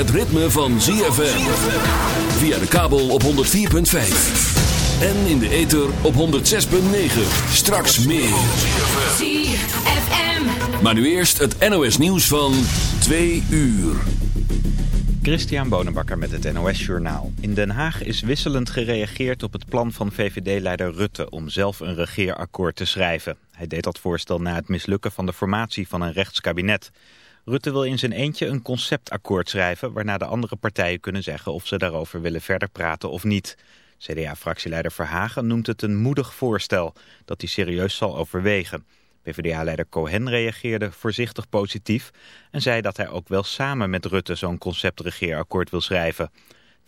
Het ritme van ZFM. Via de kabel op 104.5. En in de ether op 106.9. Straks meer. ZFM. Maar nu eerst het NOS nieuws van 2 uur. Christian Bonenbakker met het NOS Journaal. In Den Haag is wisselend gereageerd op het plan van VVD-leider Rutte... om zelf een regeerakkoord te schrijven. Hij deed dat voorstel na het mislukken van de formatie van een rechtskabinet. Rutte wil in zijn eentje een conceptakkoord schrijven... waarna de andere partijen kunnen zeggen of ze daarover willen verder praten of niet. CDA-fractieleider Verhagen noemt het een moedig voorstel... dat hij serieus zal overwegen... PvdA-leider Cohen reageerde voorzichtig positief en zei dat hij ook wel samen met Rutte zo'n conceptregeerakkoord wil schrijven.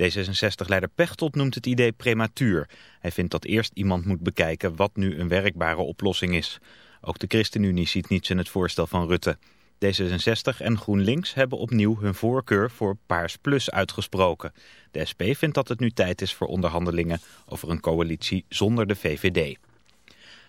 D66-leider Pechtold noemt het idee prematuur. Hij vindt dat eerst iemand moet bekijken wat nu een werkbare oplossing is. Ook de ChristenUnie ziet niets in het voorstel van Rutte. D66 en GroenLinks hebben opnieuw hun voorkeur voor Paars Plus uitgesproken. De SP vindt dat het nu tijd is voor onderhandelingen over een coalitie zonder de VVD.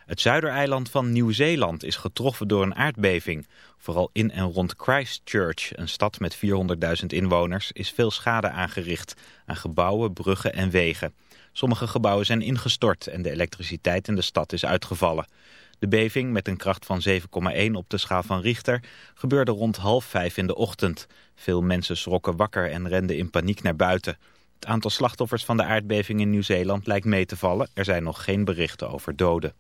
Het zuidereiland van Nieuw-Zeeland is getroffen door een aardbeving. Vooral in en rond Christchurch, een stad met 400.000 inwoners, is veel schade aangericht aan gebouwen, bruggen en wegen. Sommige gebouwen zijn ingestort en de elektriciteit in de stad is uitgevallen. De beving, met een kracht van 7,1 op de schaal van Richter, gebeurde rond half vijf in de ochtend. Veel mensen schrokken wakker en renden in paniek naar buiten. Het aantal slachtoffers van de aardbeving in Nieuw-Zeeland lijkt mee te vallen. Er zijn nog geen berichten over doden.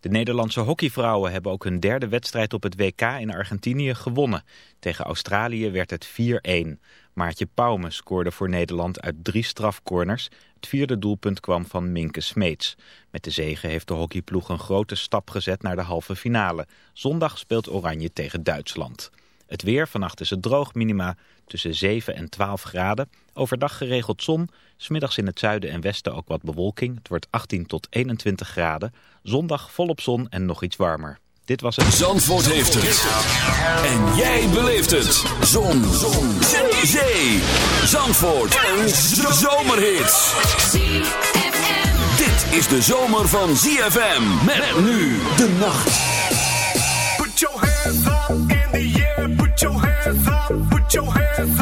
De Nederlandse hockeyvrouwen hebben ook hun derde wedstrijd op het WK in Argentinië gewonnen. Tegen Australië werd het 4-1. Maartje Pauwme scoorde voor Nederland uit drie strafcorners. Het vierde doelpunt kwam van Minke Smeets. Met de zege heeft de hockeyploeg een grote stap gezet naar de halve finale. Zondag speelt Oranje tegen Duitsland. Het weer, vannacht is het droog, minima tussen 7 en 12 graden. Overdag geregeld zon, smiddags in het zuiden en westen ook wat bewolking. Het wordt 18 tot 21 graden. Zondag volop zon en nog iets warmer. Dit was het... Zandvoort heeft het. En jij beleeft het. Zon. zon. Zee. Zee. Zandvoort. Een zomerhit. ZFM. Dit is de zomer van ZFM. Met nu de nacht. Put your hands up in the air. Put your hands up. Put your hands up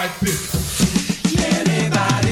like this. Anybody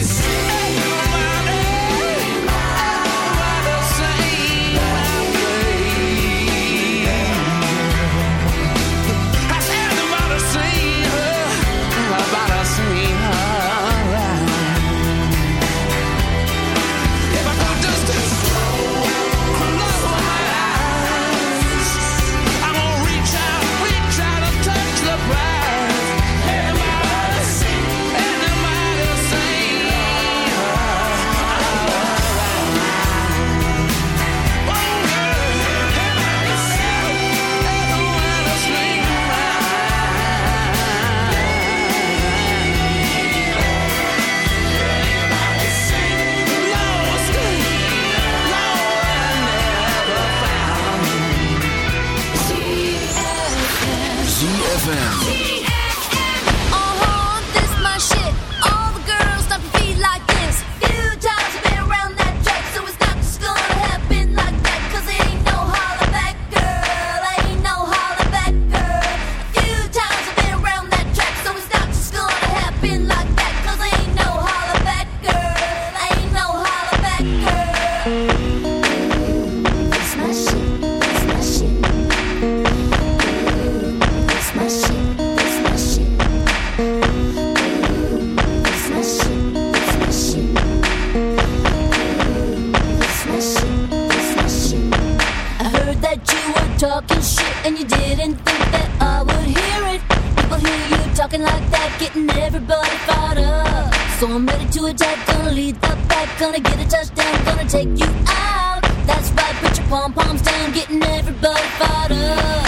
pom poms down, getting everybody fired up.